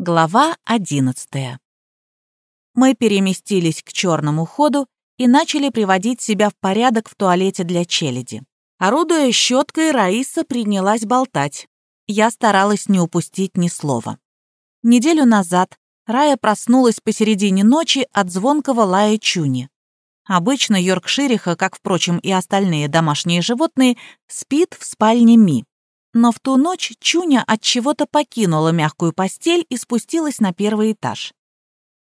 Глава одиннадцатая. Мы переместились к черному ходу и начали приводить себя в порядок в туалете для челяди. Орудуя щеткой, Раиса принялась болтать. Я старалась не упустить ни слова. Неделю назад Рая проснулась посередине ночи от звонкого лая чуни. Обычно Йоркшириха, как, впрочем, и остальные домашние животные, спит в спальне Ми. Но в ту ночь Чуня от чего-то покинула мягкую постель и спустилась на первый этаж.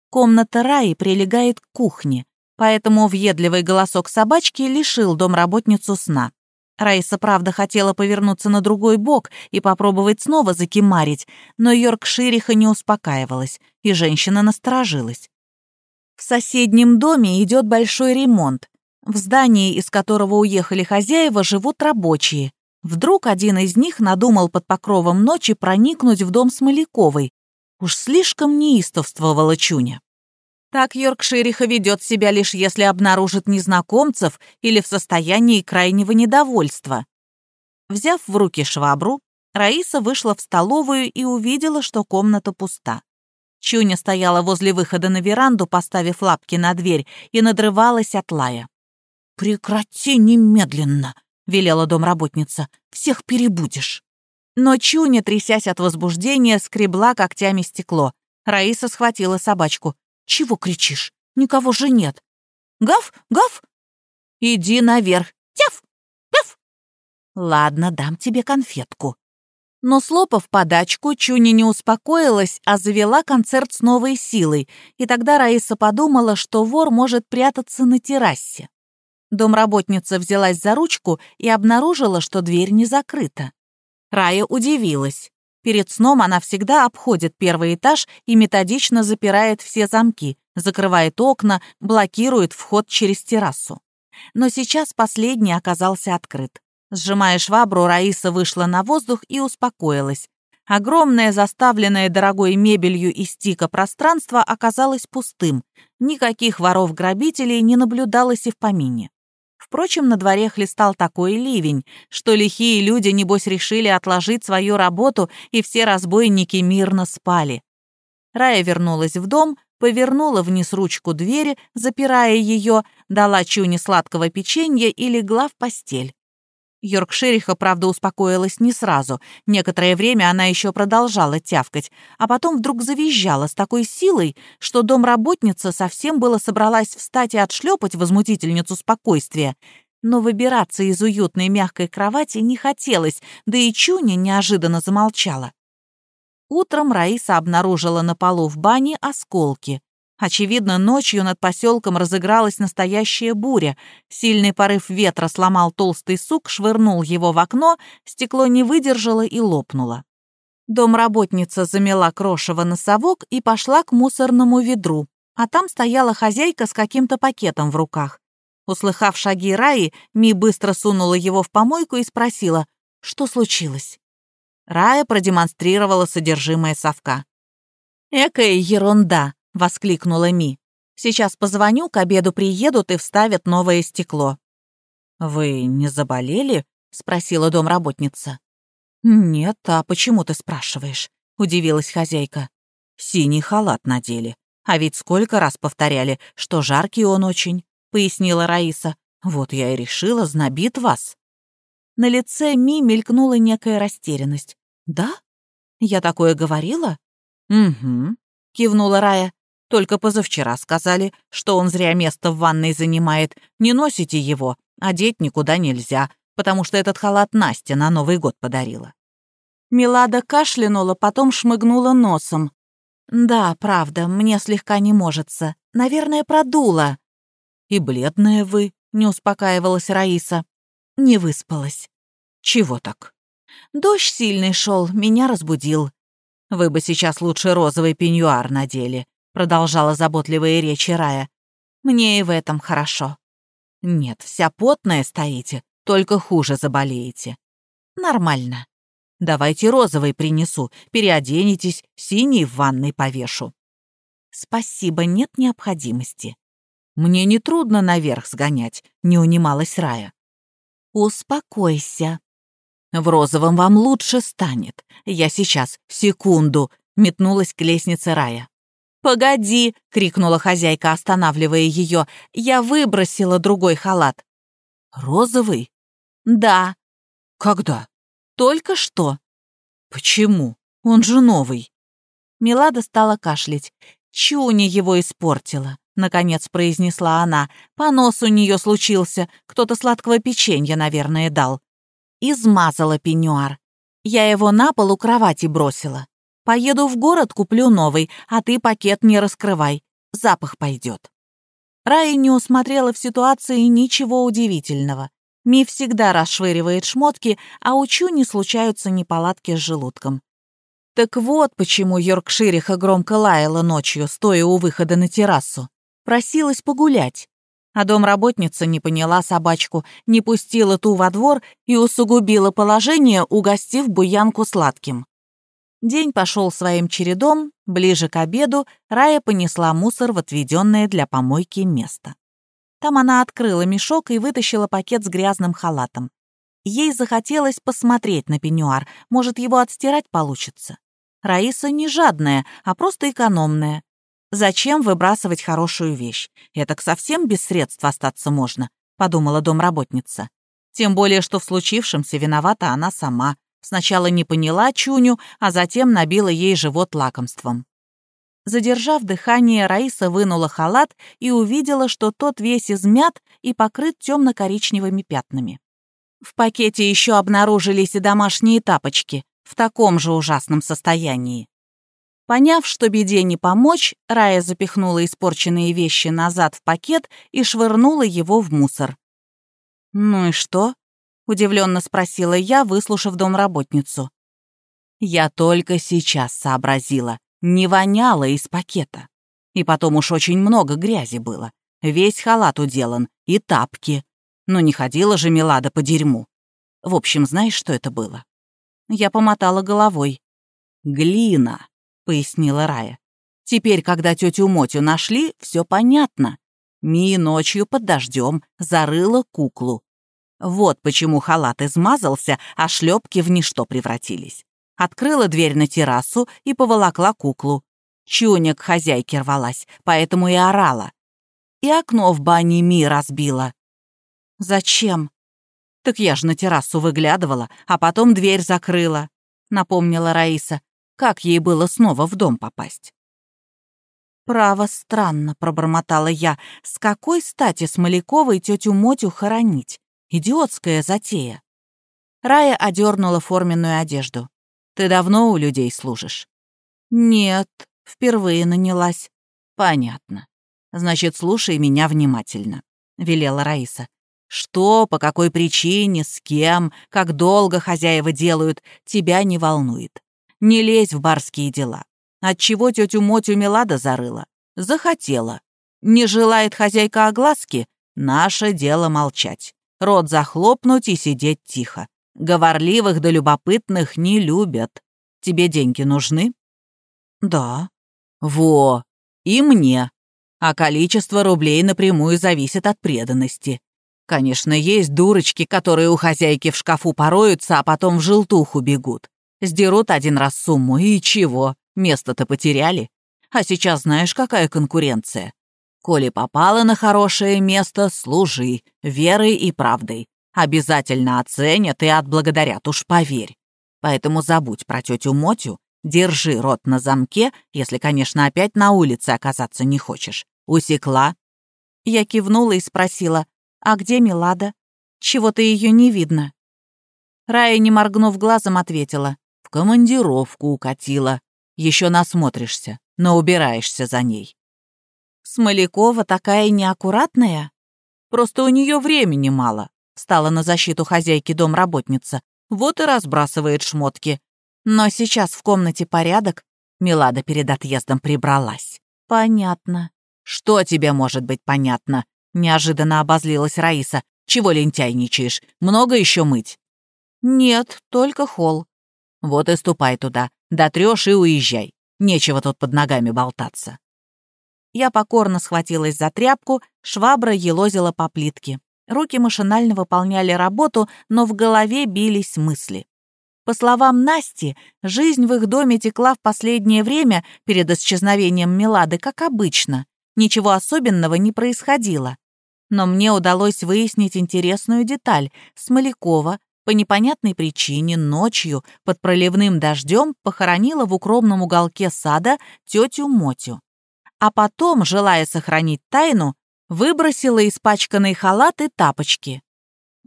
Комната Раи прилегает к кухне, поэтому въедливый голосок собачки лишил домработницу сна. Раиса, правда, хотела повернуться на другой бок и попробовать снова закимарить, но Йоркшириха не успокаивалась, и женщина насторожилась. В соседнем доме идет большой ремонт. В здании, из которого уехали хозяева, живут рабочие. Вдруг один из них надумал под покровом ночи проникнуть в дом Смоляковой. Уж слишком неистовствовала Чуня. Так Йоркшириха ведет себя лишь если обнаружит незнакомцев или в состоянии крайнего недовольства. Взяв в руки швабру, Раиса вышла в столовую и увидела, что комната пуста. Чуня стояла возле выхода на веранду, поставив лапки на дверь, и надрывалась от лая. «Прекрати немедленно!» — велела домработница. «Всех перебудешь». Но Чуня, трясясь от возбуждения, скребла когтями стекло. Раиса схватила собачку. «Чего кричишь? Никого же нет!» «Гав! Гав!» «Иди наверх! Тяф! Пяф!» «Ладно, дам тебе конфетку». Но, слопав подачку, Чуня не успокоилась, а завела концерт с новой силой, и тогда Раиса подумала, что вор может прятаться на террасе. Домработница взялась за ручку и обнаружила, что дверь не закрыта. Рая удивилась. Перед сном она всегда обходит первый этаж и методично запирает все замки, закрывает окна, блокирует вход через террасу. Но сейчас последний оказался открыт. Сжимая швабру, Раиса вышла на воздух и успокоилась. Огромное, заставленное дорогой мебелью и стика пространство оказалось пустым. Никаких воров-грабителей не наблюдалось и в помине. Впрочем, на дворе хлестал такой ливень, что лихие люди, небось, решили отложить свою работу, и все разбойники мирно спали. Рая вернулась в дом, повернула вниз ручку двери, запирая ее, дала Чуне сладкого печенья и легла в постель. Йоркшириха, правда, успокоилась не сразу. Некоторое время она еще продолжала тявкать, а потом вдруг завизжала с такой силой, что домработница совсем было собралась встать и отшлепать возмутительницу спокойствия. Но выбираться из уютной мягкой кровати не хотелось, да и Чуня неожиданно замолчала. Утром Раиса обнаружила на полу в бане осколки. Очевидно, ночью над поселком разыгралась настоящая буря. Сильный порыв ветра сломал толстый сук, швырнул его в окно, стекло не выдержало и лопнуло. Домработница замела крошево носовок и пошла к мусорному ведру, а там стояла хозяйка с каким-то пакетом в руках. Услыхав шаги Раи, Ми быстро сунула его в помойку и спросила, что случилось. Рая продемонстрировала содержимое совка. «Экая ерунда», — воскликнула Ми. «Сейчас позвоню, к обеду приедут и вставят новое стекло». «Вы не заболели?» — спросила домработница. «Нет, а почему ты спрашиваешь?» — удивилась хозяйка. «Синий халат надели. А ведь сколько раз повторяли, что жаркий он очень», — пояснила Раиса. «Вот я и решила, знобит вас». На лице Ми мелькнула некая растерянность. «Да? Я такое говорила?» «Угу», — кивнула Рая. Только позавчера сказали, что он зря место в ванной занимает. Не носите его, одеть никуда нельзя, потому что этот халат Настя на Новый год подарила». Милада кашлянула, потом шмыгнула носом. «Да, правда, мне слегка не можется. Наверное, продула». «И бледная вы», — не успокаивалась Раиса. «Не выспалась». «Чего так?» «Дождь сильный шел, меня разбудил. Вы бы сейчас лучше розовый пеньюар надели продолжала заботливые речи Рая. «Мне и в этом хорошо». «Нет, вся потная стоите, только хуже заболеете». «Нормально. Давайте розовый принесу, переоденетесь, синий в ванной повешу». «Спасибо, нет необходимости». «Мне нетрудно наверх сгонять», — не унималась Рая. «Успокойся. В розовом вам лучше станет. Я сейчас, секунду», метнулась к лестнице Рая. «Погоди!» — крикнула хозяйка, останавливая ее. «Я выбросила другой халат». «Розовый?» «Да». «Когда?» «Только что». «Почему? Он же новый». Милада стала кашлять. «Чуня его испортила», — наконец произнесла она. «Понос у нее случился. Кто-то сладкого печенья, наверное, дал». Измазала пеньюар. Я его на пол у кровати бросила. Поеду в город, куплю новый, а ты пакет не раскрывай. Запах пойдет. Рая не усмотрела в ситуации ничего удивительного. Ми всегда расшвыривает шмотки, а у Чуни случаются неполадки с желудком. Так вот почему Йоркшириха громко лаяла ночью, стоя у выхода на террасу. Просилась погулять. А домработница не поняла собачку, не пустила ту во двор и усугубила положение, угостив буянку сладким. День пошел своим чередом, ближе к обеду Рая понесла мусор в отведенное для помойки место. Там она открыла мешок и вытащила пакет с грязным халатом. Ей захотелось посмотреть на пеньюар, может, его отстирать получится. Раиса не жадная, а просто экономная. Зачем выбрасывать хорошую вещь? Этак совсем без средств остаться можно, подумала домработница. Тем более, что в случившемся виновата она сама. Сначала не поняла Чуню, а затем набила ей живот лакомством. Задержав дыхание, Раиса вынула халат и увидела, что тот весь измят и покрыт темно-коричневыми пятнами. В пакете еще обнаружились и домашние тапочки в таком же ужасном состоянии. Поняв, что беде не помочь, Рая запихнула испорченные вещи назад в пакет и швырнула его в мусор. «Ну и что?» Удивленно спросила я, выслушав домработницу. Я только сейчас сообразила. Не воняло из пакета. И потом уж очень много грязи было. Весь халат уделан и тапки. Но не ходила же Милада по дерьму. В общем, знаешь, что это было? Я помотала головой. «Глина», — пояснила Рая. «Теперь, когда тетю Мотю нашли, все понятно. Ми ночью под дождем зарыла куклу. Вот почему халат измазался, а шлепки в ничто превратились. Открыла дверь на террасу и поволокла куклу. Чуня к хозяйке рвалась, поэтому и орала. И окно в бане Ми разбила. «Зачем?» «Так я ж на террасу выглядывала, а потом дверь закрыла», — напомнила Раиса. «Как ей было снова в дом попасть?» «Право, странно», — пробормотала я. «С какой стати Смоляковой тетю Мотю хоронить? Идиотская затея. Рая одернула форменную одежду. «Ты давно у людей служишь?» «Нет, впервые нанялась». «Понятно. Значит, слушай меня внимательно», — велела Раиса. «Что, по какой причине, с кем, как долго хозяева делают, тебя не волнует. Не лезь в барские дела. Отчего тетю Мотю Мелада зарыла? Захотела. Не желает хозяйка огласки? Наше дело молчать рот захлопнуть и сидеть тихо. Говорливых да любопытных не любят. Тебе деньги нужны? Да. Во, и мне. А количество рублей напрямую зависит от преданности. Конечно, есть дурочки, которые у хозяйки в шкафу пороются, а потом в желтуху бегут. Сдерут один раз сумму, и чего? Место-то потеряли. А сейчас знаешь, какая конкуренция? Коли попала на хорошее место, служи, верой и правдой. Обязательно оценят и отблагодарят, уж поверь. Поэтому забудь про тетю Мотю, держи рот на замке, если, конечно, опять на улице оказаться не хочешь. Усекла?» Я кивнула и спросила, «А где Милада? Чего-то ее не видно». Рая, не моргнув глазом, ответила, «В командировку укатила. Еще насмотришься, но убираешься за ней». Смолякова такая неаккуратная? Просто у нее времени мало, стала на защиту хозяйки домработница. Вот и разбрасывает шмотки. Но сейчас в комнате порядок. Милада перед отъездом прибралась. Понятно. Что тебе может быть понятно? Неожиданно обозлилась Раиса. Чего лентяйничаешь? Много еще мыть? Нет, только холл. Вот и ступай туда, дотрешь и уезжай. Нечего тут под ногами болтаться. Я покорно схватилась за тряпку, швабра елозила по плитке. Руки машинально выполняли работу, но в голове бились мысли. По словам Насти, жизнь в их доме текла в последнее время перед исчезновением Милады, как обычно. Ничего особенного не происходило. Но мне удалось выяснить интересную деталь. Смолякова по непонятной причине ночью под проливным дождем похоронила в укромном уголке сада тетю Мотю. А потом, желая сохранить тайну, выбросила испачканный халат и тапочки.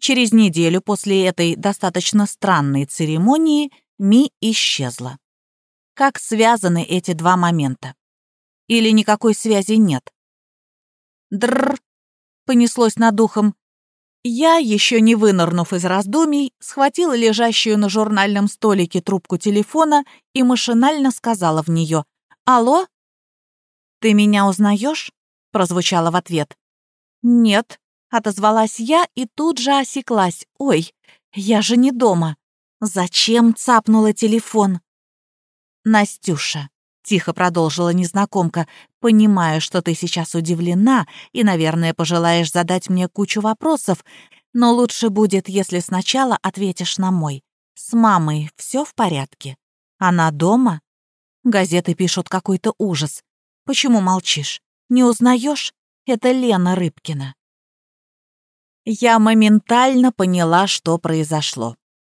Через неделю после этой достаточно странной церемонии Ми исчезла. Как связаны эти два момента? Или никакой связи нет? Дррр, понеслось над духом. Я, еще не вынырнув из раздумий, схватила лежащую на журнальном столике трубку телефона и машинально сказала в нее «Алло?» «Ты меня узнаешь?» — прозвучало в ответ. «Нет», Отозвалась я и тут же осеклась. «Ой, я же не дома. Зачем цапнула телефон?» «Настюша», — тихо продолжила незнакомка, «понимаю, что ты сейчас удивлена и, наверное, пожелаешь задать мне кучу вопросов, но лучше будет, если сначала ответишь на мой. С мамой все в порядке? Она дома? Газеты пишут какой-то ужас. Почему молчишь? Не узнаешь? Это Лена Рыбкина. Я моментально поняла, что произошло.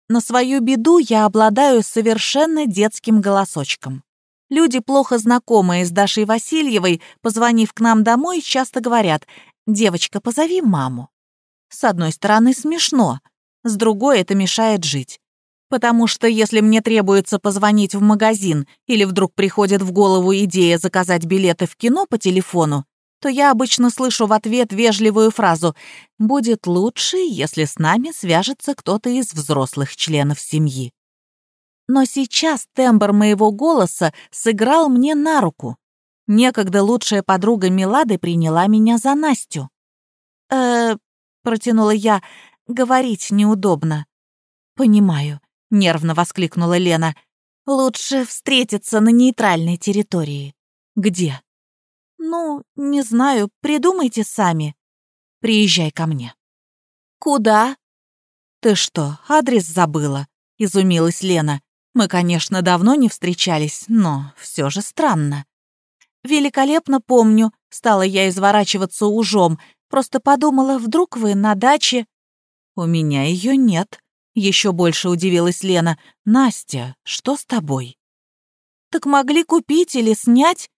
На свою беду я обладаю совершенно детским голосочком. Люди, плохо знакомые с Дашей Васильевой, позвонив к нам домой, часто говорят «Девочка, позови маму». С одной стороны, смешно, с другой это мешает жить. Потому что если мне требуется позвонить в магазин или вдруг приходит в голову идея заказать билеты в кино по телефону, то я обычно слышу в ответ вежливую фразу «Будет лучше, если с нами свяжется кто-то из взрослых членов семьи». Но сейчас тембр моего голоса сыграл мне на руку. Некогда лучшая подруга Милады приняла меня за Настю. э протянула я, — «говорить неудобно». «Понимаю», — нервно воскликнула Лена. «Лучше встретиться на нейтральной территории». «Где?» «Ну, не знаю, придумайте сами. Приезжай ко мне». «Куда?» «Ты что, адрес забыла?» — изумилась Лена. «Мы, конечно, давно не встречались, но все же странно». «Великолепно помню», — стала я изворачиваться ужом. «Просто подумала, вдруг вы на даче...» «У меня ее нет», — еще больше удивилась Лена. «Настя, что с тобой?» «Так могли купить или снять?»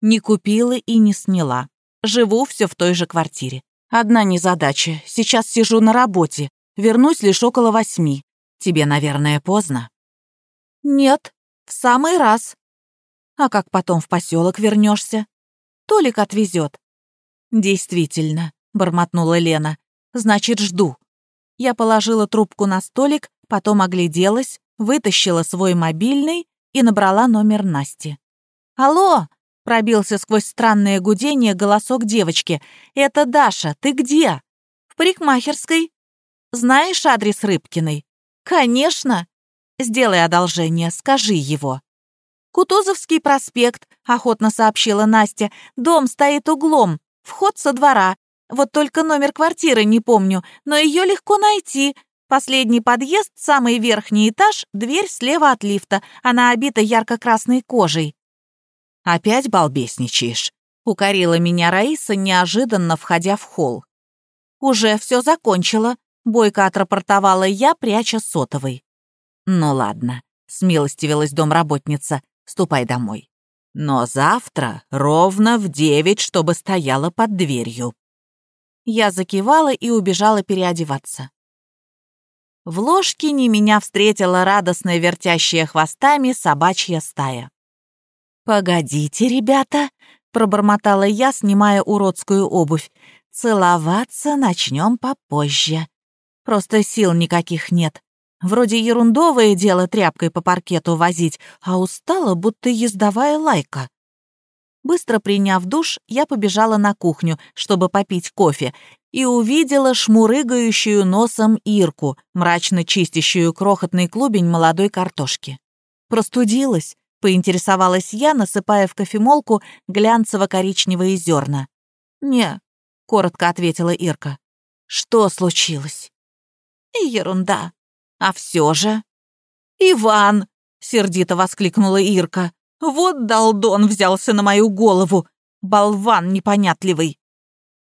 Не купила и не сняла. Живу все в той же квартире. Одна незадача. Сейчас сижу на работе. Вернусь лишь около восьми. Тебе, наверное, поздно. Нет, в самый раз. А как потом в поселок вернешься? Толик отвезет. Действительно, бормотнула Лена. Значит, жду. Я положила трубку на столик, потом огляделась, вытащила свой мобильный и набрала номер Насти. «Алло!» Пробился сквозь странное гудение голосок девочки. «Это Даша, ты где?» «В парикмахерской». «Знаешь адрес Рыбкиной?» «Конечно». «Сделай одолжение, скажи его». «Кутузовский проспект», — охотно сообщила Настя. «Дом стоит углом, вход со двора. Вот только номер квартиры не помню, но ее легко найти. Последний подъезд, самый верхний этаж, дверь слева от лифта. Она обита ярко-красной кожей. «Опять балбесничаешь?» — укорила меня Раиса, неожиданно входя в холл. «Уже все закончила», — бойко отрапортовала я, пряча сотовый. «Ну ладно», — смилостивилась домработница, — «ступай домой. Но завтра ровно в девять, чтобы стояла под дверью». Я закивала и убежала переодеваться. В ложке не меня встретила радостная вертящая хвостами собачья стая. «Погодите, ребята», — пробормотала я, снимая уродскую обувь. «Целоваться начнем попозже. Просто сил никаких нет. Вроде ерундовое дело тряпкой по паркету возить, а устала, будто ездовая лайка». Быстро приняв душ, я побежала на кухню, чтобы попить кофе, и увидела шмурыгающую носом Ирку, мрачно чистящую крохотный клубень молодой картошки. Простудилась, Поинтересовалась я, насыпая в кофемолку глянцево-коричневые зерна. «Не», — коротко ответила Ирка. «Что случилось?» «Ерунда. А все же...» «Иван!» — сердито воскликнула Ирка. «Вот долдон взялся на мою голову! Болван непонятливый!»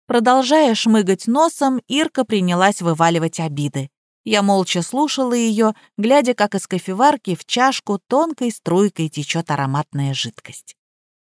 Продолжая шмыгать носом, Ирка принялась вываливать обиды. Я молча слушала ее, глядя, как из кофеварки в чашку тонкой струйкой течет ароматная жидкость.